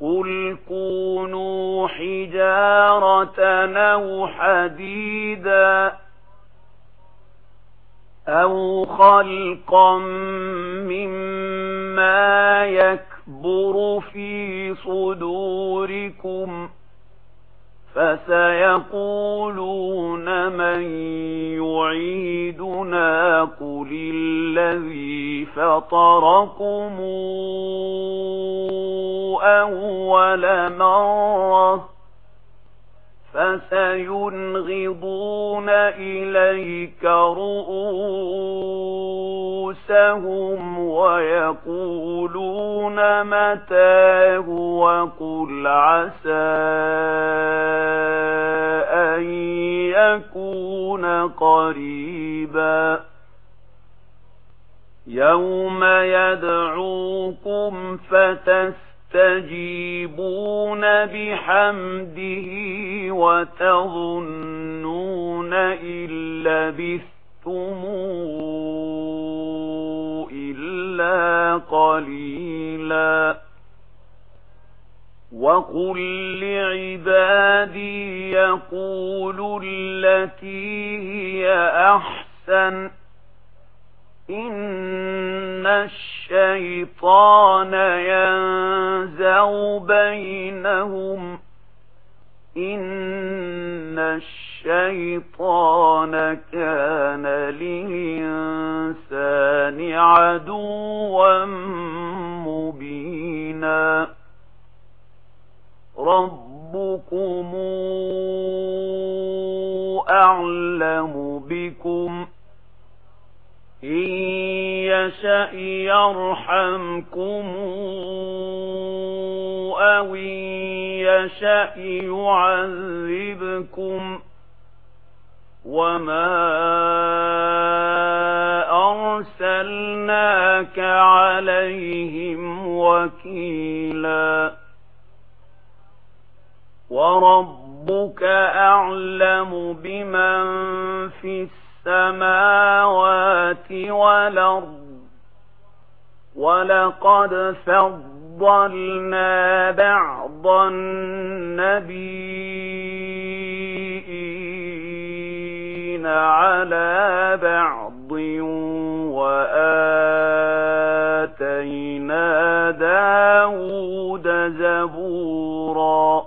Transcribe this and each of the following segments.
قل كونوا حجارة أو حديدا أو خلقا مما يكبر في صدوركم فسيقولون من يعيدنا قل الذي فطركمون أول مرة فسينغضون إليك رؤوسهم ويقولون متى هو قل عسى أن يكون قريبا يوم يدعوكم فتس تستجيبون بحمده وتظنون إن لبثتموا إلا قليلا. وقل لعبادي يقولوا التي هي أحسن. إن الشيء الشيطان ينزع بينهم. إن الشيطان كان للإنسان عدوا مبينا. ربكم أعلم بكم. إن يشأ يرحمكم أو إن يشأ يعذبكم وما أرسلناك عليهم وكيلا وربك أعلم بمن في السماء السماوات والأرض ولقد فضلنا بعض النبيين على بعض وآتينا داود زبورا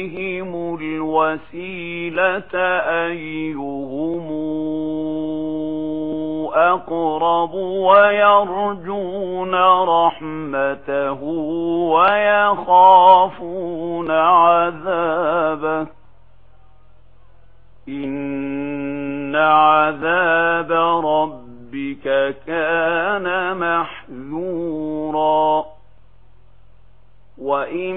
بهم الوسيلة أيهم أقرب ويرجون رحمته ويخافون عذابه إن عذاب ربك كان محذورا وإن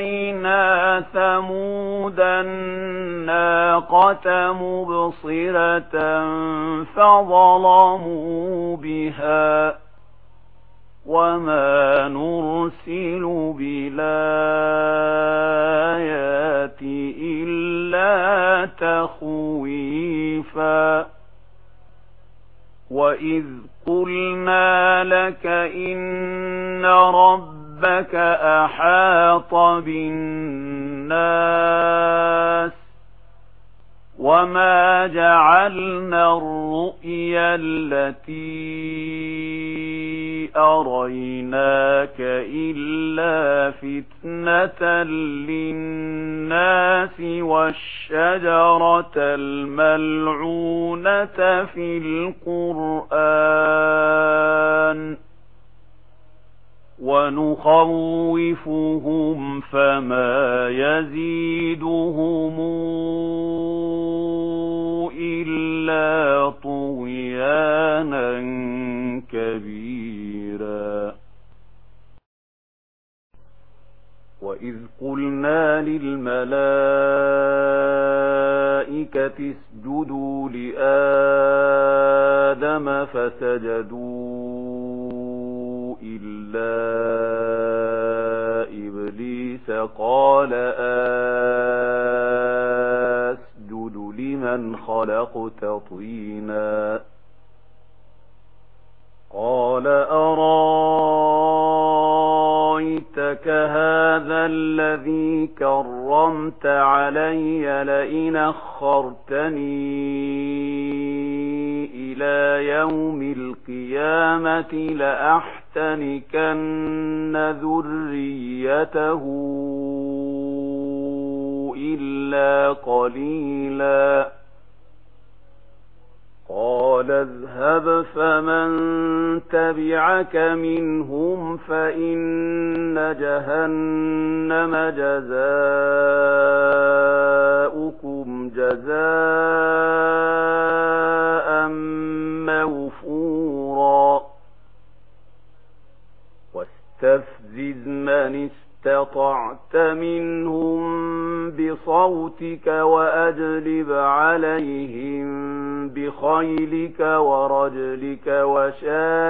آتينا ثَمُودَ النَّاقَةَ مُبْصِرَةً فَظَلَمُوا بِهَا وَمَا نُرْسِلُ بِالْآيَاتِ إِلَّا تَخْوِيفًا وَإِذْ قُلْنَا لَكَ إِنَّ رَبَّكَ ربك أحاط بالناس وما جعلنا الرؤيا التي أريناك إلا فتنة للناس والشجرة الملعونة في القرآن ونخوفهم فما يزيدهم إلا طغيانا كبيرا. وإذ قلنا للملائكة اسجدوا لآدم فسجدوا قال أسجد لمن خلقت طينا قال أرأيتك هذا الذي كرمت علي لئن أخرتني إلى يوم القيامة لأحسن تَنِكَنَّ ذُرِّيَّتَهُ إِلَّا قَلِيلًا. قال اذهب فمن تبعك منهم فإن جهنم جزاؤكم جزاؤكم استطعت منهم بصوتك وأجلب عليهم بخيلك ورجلك وشاهدك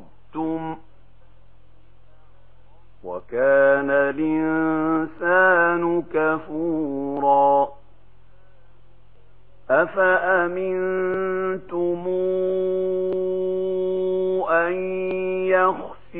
تم وكان الإنسان كفورا أفأمنتم أن